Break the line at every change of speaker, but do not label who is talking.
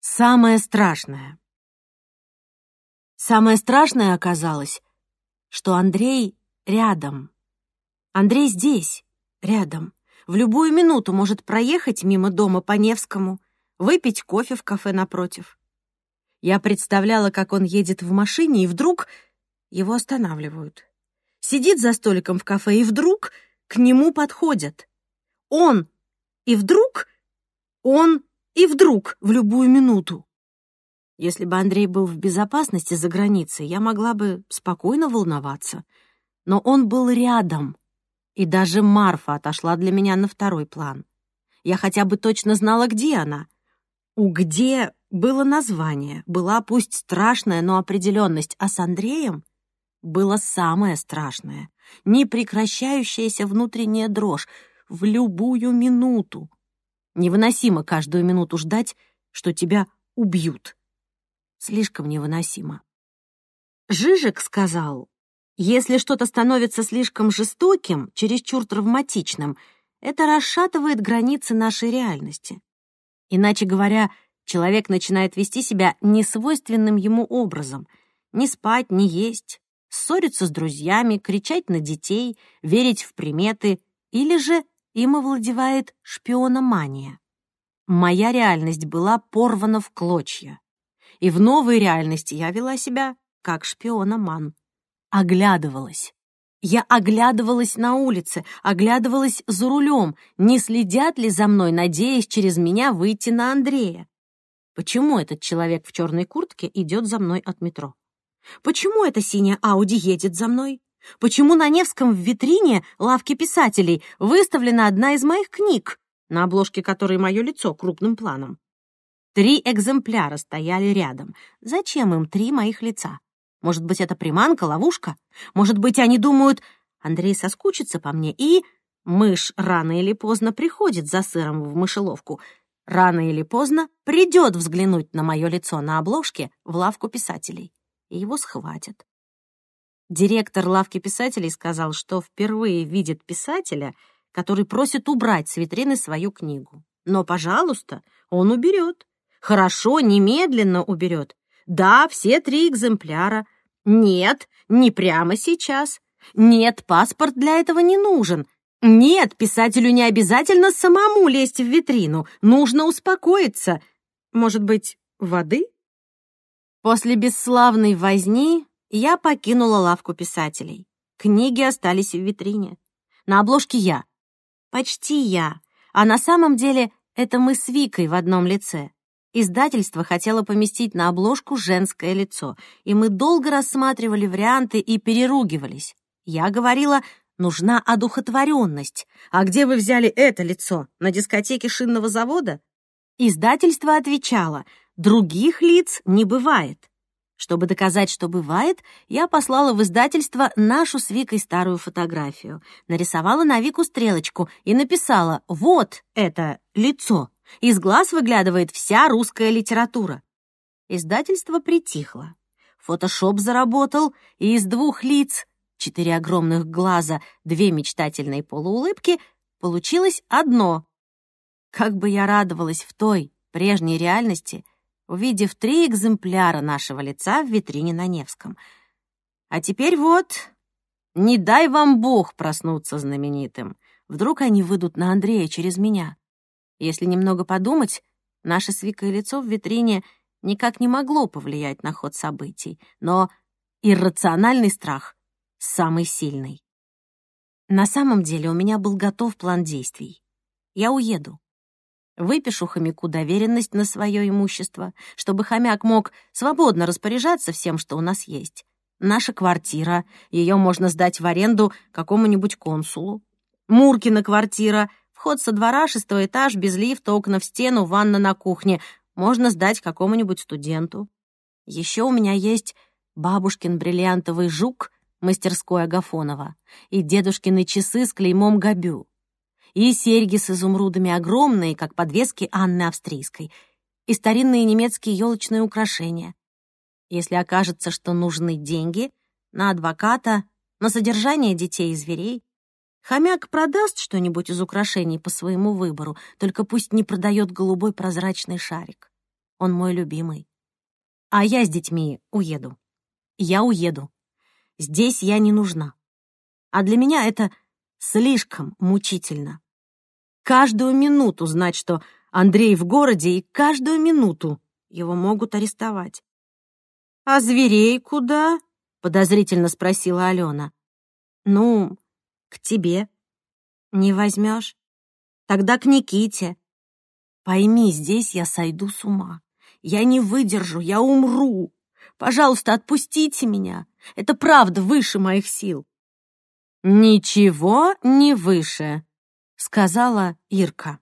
Самое страшное. Самое страшное оказалось, что Андрей рядом. Андрей здесь, рядом. В любую минуту может проехать мимо дома по Невскому, выпить кофе в кафе напротив. Я представляла, как он едет в машине, и вдруг его останавливают. Сидит за столиком в кафе, и вдруг к нему подходят. Он, и вдруг он, и вдруг в любую минуту. Если бы Андрей был в безопасности за границей, я могла бы спокойно волноваться. Но он был рядом, и даже Марфа отошла для меня на второй план. Я хотя бы точно знала, где она. У «где» было название, была пусть страшная, но определенность, а с Андреем было самое страшное, непрекращающаяся внутренняя дрожь в любую минуту. Невыносимо каждую минуту ждать, что тебя убьют. Слишком невыносимо. Жижик сказал, если что-то становится слишком жестоким, чересчур травматичным, это расшатывает границы нашей реальности. Иначе говоря, человек начинает вести себя несвойственным ему образом. Не спать, не есть, ссориться с друзьями, кричать на детей, верить в приметы, или же им овладевает шпиономания. Моя реальность была порвана в клочья. И в новой реальности я вела себя как шпиономан оглядывалась. Я оглядывалась на улице, оглядывалась за рулем, не следят ли за мной, надеясь через меня выйти на Андрея. Почему этот человек в черной куртке идет за мной от метро? Почему эта синяя Ауди едет за мной? Почему на Невском в витрине лавки писателей выставлена одна из моих книг, на обложке которой мое лицо крупным планом? Три экземпляра стояли рядом. Зачем им три моих лица? Может быть, это приманка, ловушка? Может быть, они думают, Андрей соскучится по мне, и мышь рано или поздно приходит за сыром в мышеловку. Рано или поздно придет взглянуть на мое лицо на обложке в лавку писателей, и его схватят. Директор лавки писателей сказал, что впервые видит писателя, который просит убрать с витрины свою книгу. Но, пожалуйста, он уберет. Хорошо, немедленно уберет. Да, все три экземпляра. Нет, не прямо сейчас. Нет, паспорт для этого не нужен. Нет, писателю не обязательно самому лезть в витрину. Нужно успокоиться. Может быть, воды? После бесславной возни я покинула лавку писателей. Книги остались в витрине. На обложке я. Почти я. А на самом деле это мы с Викой в одном лице. Издательство хотело поместить на обложку женское лицо, и мы долго рассматривали варианты и переругивались. Я говорила, нужна одухотворенность. А где вы взяли это лицо? На дискотеке шинного завода? Издательство отвечало, других лиц не бывает. Чтобы доказать, что бывает, я послала в издательство нашу с Викой старую фотографию, нарисовала на Вику стрелочку и написала «Вот это лицо». Из глаз выглядывает вся русская литература. Издательство притихло. Фотошоп заработал, и из двух лиц, четыре огромных глаза, две мечтательные полуулыбки, получилось одно. Как бы я радовалась в той, прежней реальности, увидев три экземпляра нашего лица в витрине на Невском. А теперь вот, не дай вам Бог проснуться знаменитым. Вдруг они выйдут на Андрея через меня. Если немного подумать, наше с Викой лицо в витрине никак не могло повлиять на ход событий, но иррациональный страх — самый сильный. На самом деле у меня был готов план действий. Я уеду. Выпишу хомяку доверенность на свое имущество, чтобы хомяк мог свободно распоряжаться всем, что у нас есть. Наша квартира, ее можно сдать в аренду какому-нибудь консулу. Муркина квартира, Вход со двора, шестой этаж, без лифта, окна в стену, ванна на кухне. Можно сдать какому-нибудь студенту. Еще у меня есть бабушкин бриллиантовый жук, мастерской Агафонова, и дедушкины часы с клеймом Габю, и серьги с изумрудами огромные, как подвески Анны Австрийской, и старинные немецкие елочные украшения. Если окажется, что нужны деньги на адвоката, на содержание детей и зверей, Хомяк продаст что-нибудь из украшений по своему выбору, только пусть не продает голубой прозрачный шарик. Он мой любимый. А я с детьми уеду. Я уеду. Здесь я не нужна. А для меня это слишком мучительно. Каждую минуту знать, что Андрей в городе, и каждую минуту его могут арестовать. «А зверей куда?» — подозрительно спросила Алена. «Ну, к тебе. Не возьмешь? Тогда к Никите. Пойми, здесь я сойду с ума. Я не выдержу, я умру. Пожалуйста, отпустите меня. Это правда выше моих сил. Ничего не выше, сказала Ирка.